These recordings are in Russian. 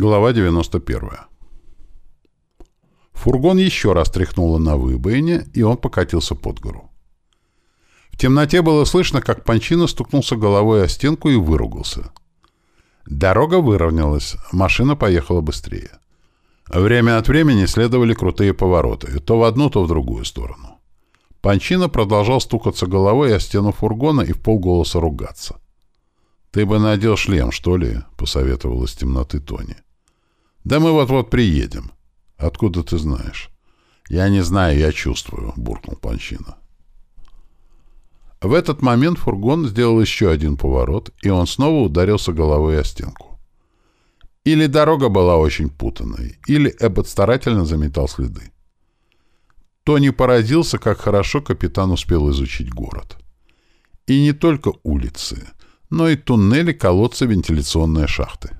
Глава 91. Фургон еще раз тряхнуло на выбоине, и он покатился под гору. В темноте было слышно, как Панчина стукнулся головой о стенку и выругался. Дорога выровнялась, машина поехала быстрее. Время от времени следовали крутые повороты, то в одну, то в другую сторону. Панчина продолжал стукаться головой о стену фургона и в полголоса ругаться. «Ты бы надел шлем, что ли?» — посоветовал из темноты Тони. «Да мы вот-вот приедем». «Откуда ты знаешь?» «Я не знаю, я чувствую», — буркнул Панчина. В этот момент фургон сделал еще один поворот, и он снова ударился головой о стенку. Или дорога была очень путанной, или Эббот старательно заметал следы. Тони поразился, как хорошо капитан успел изучить город. И не только улицы — но и туннели, колодцы, вентиляционные шахты.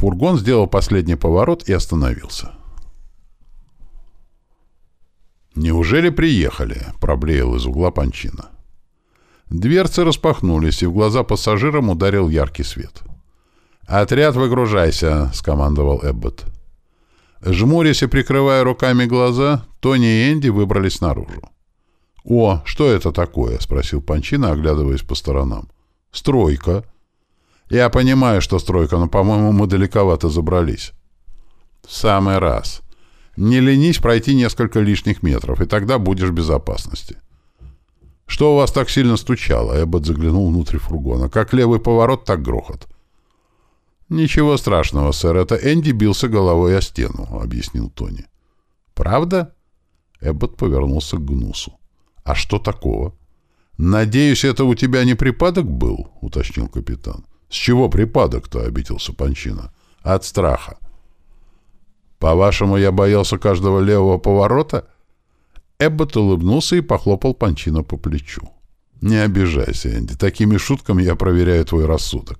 Фургон сделал последний поворот и остановился. «Неужели приехали?» — проблеял из угла Панчина. Дверцы распахнулись, и в глаза пассажирам ударил яркий свет. «Отряд, выгружайся!» — скомандовал Эббот. Жмурясь и прикрывая руками глаза, Тони и Энди выбрались наружу. «О, что это такое?» — спросил Панчина, оглядываясь по сторонам. Стройка. Я понимаю, что стройка, но, по-моему, мы далековато забрались. Самый раз. Не ленись пройти несколько лишних метров, и тогда будешь в безопасности. Что у вас так сильно стучало? Эббот заглянул внутрь фургона. Как левый поворот, так грохот. «Ничего страшного, сэр, это Энди бился головой о стену», — объяснил Тони. «Правда?» Эббот повернулся к Гнусу. «А что такого?» «Надеюсь, это у тебя не припадок был?» — уточнил капитан. «С чего припадок-то?» — обиделся Панчина. «От страха». «По-вашему, я боялся каждого левого поворота?» Эббот улыбнулся и похлопал Панчина по плечу. «Не обижайся, Энди. Такими шутками я проверяю твой рассудок.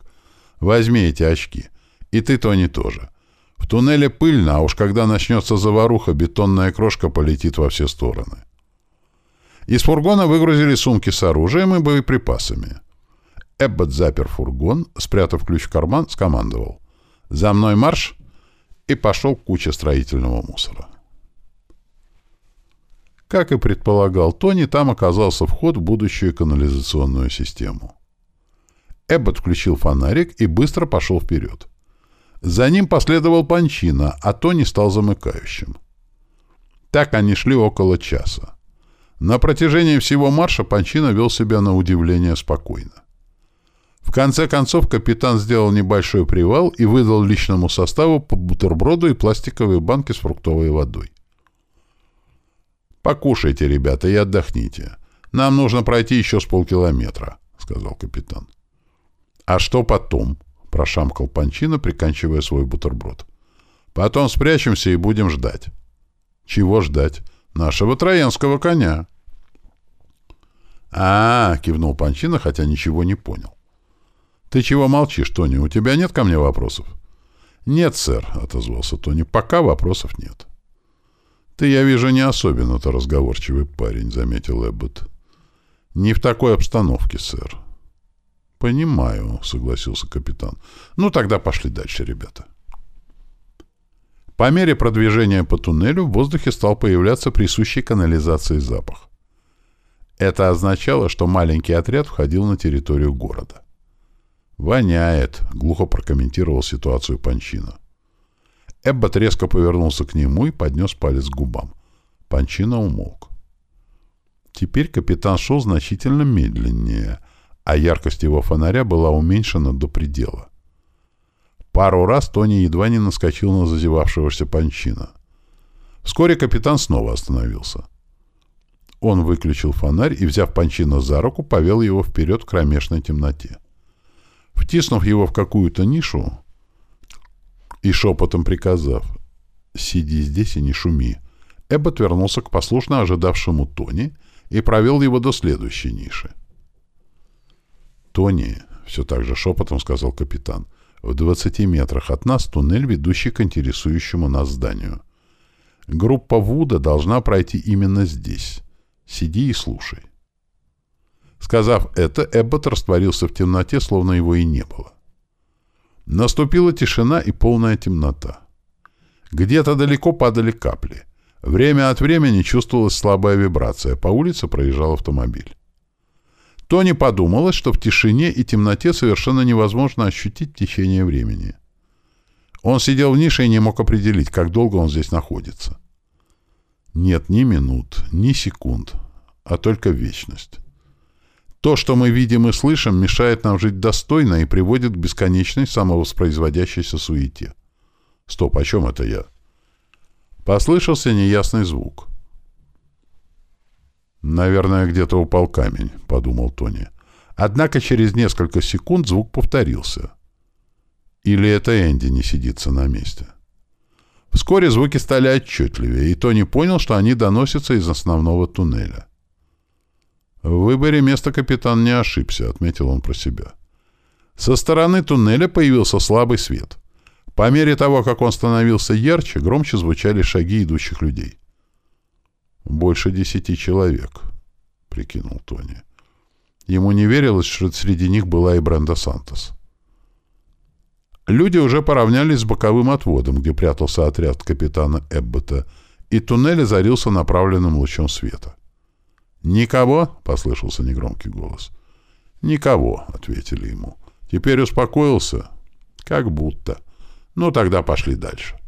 Возьми эти очки. И ты, Тони, тоже. В туннеле пыльно, а уж когда начнется заваруха, бетонная крошка полетит во все стороны. Из фургона выгрузили сумки с оружием и боеприпасами. Эббот запер фургон, спрятав ключ в карман, скомандовал. «За мной марш!» и пошел к куче строительного мусора. Как и предполагал Тони, там оказался вход в будущую канализационную систему. Эббот включил фонарик и быстро пошел вперед. За ним последовал Панчина, а Тони стал замыкающим. Так они шли около часа. На протяжении всего марша Панчина вел себя на удивление спокойно. В конце концов капитан сделал небольшой привал и выдал личному составу по бутерброду и пластиковые банки с фруктовой водой. «Покушайте, ребята, и отдохните. Нам нужно пройти еще с полкилометра», — сказал капитан. «А что потом?» — прошамкал Панчина, приканчивая свой бутерброд. «Потом спрячемся и будем ждать». «Чего ждать?» Нашего троянского коня. А, -а, -а кивнул Панчина, хотя ничего не понял. Ты чего молчишь, Тони? У тебя нет ко мне вопросов? Нет, сэр, отозвался Тони. Пока вопросов нет. Ты, я вижу, не особенно-то разговорчивый парень, заметил Эббот. Не в такой обстановке, сэр. Понимаю, согласился капитан. Ну, тогда пошли дальше, ребята. По мере продвижения по туннелю в воздухе стал появляться присущий канализации запах. Это означало, что маленький отряд входил на территорию города. «Воняет», — глухо прокомментировал ситуацию Панчина. Эббот резко повернулся к нему и поднес палец к губам. Панчина умолк. Теперь капитан шел значительно медленнее, а яркость его фонаря была уменьшена до предела. Пару раз Тони едва не наскочил на зазевавшегося Панчина. Вскоре капитан снова остановился. Он выключил фонарь и, взяв Панчина за руку, повел его вперед в кромешной темноте. Втиснув его в какую-то нишу и шепотом приказав «Сиди здесь и не шуми», Эббот вернулся к послушно ожидавшему Тони и провел его до следующей ниши. «Тони», — все так же шепотом сказал капитан, — в 20 метрах от нас туннель, ведущий к интересующему нас зданию. Группа Вуда должна пройти именно здесь. Сиди и слушай. Сказав это, Эббот растворился в темноте, словно его и не было. Наступила тишина и полная темнота. Где-то далеко падали капли. Время от времени чувствовалась слабая вибрация. По улице проезжал автомобиль. Тони подумалось, что в тишине и темноте совершенно невозможно ощутить течение времени. Он сидел в нише и не мог определить, как долго он здесь находится. Нет ни минут, ни секунд, а только вечность. То, что мы видим и слышим, мешает нам жить достойно и приводит к бесконечной самовоспроизводящейся суете. Стоп, о чем это я? Послышался неясный звук. «Наверное, где-то упал камень», — подумал Тони. Однако через несколько секунд звук повторился. Или это Энди не сидится на месте? Вскоре звуки стали отчетливее, и Тони понял, что они доносятся из основного туннеля. В выборе места капитан не ошибся, отметил он про себя. Со стороны туннеля появился слабый свет. По мере того, как он становился ярче, громче звучали шаги идущих людей. «Больше десяти человек», — прикинул Тони. Ему не верилось, что среди них была и Бренда Сантос. Люди уже поравнялись с боковым отводом, где прятался отряд капитана Эббота, и туннель озарился направленным лучом света. «Никого?» — послышался негромкий голос. «Никого», — ответили ему. «Теперь успокоился?» «Как будто. Ну, тогда пошли дальше».